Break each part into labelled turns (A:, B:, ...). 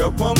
A: Yo pongo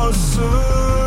A: anlamazsın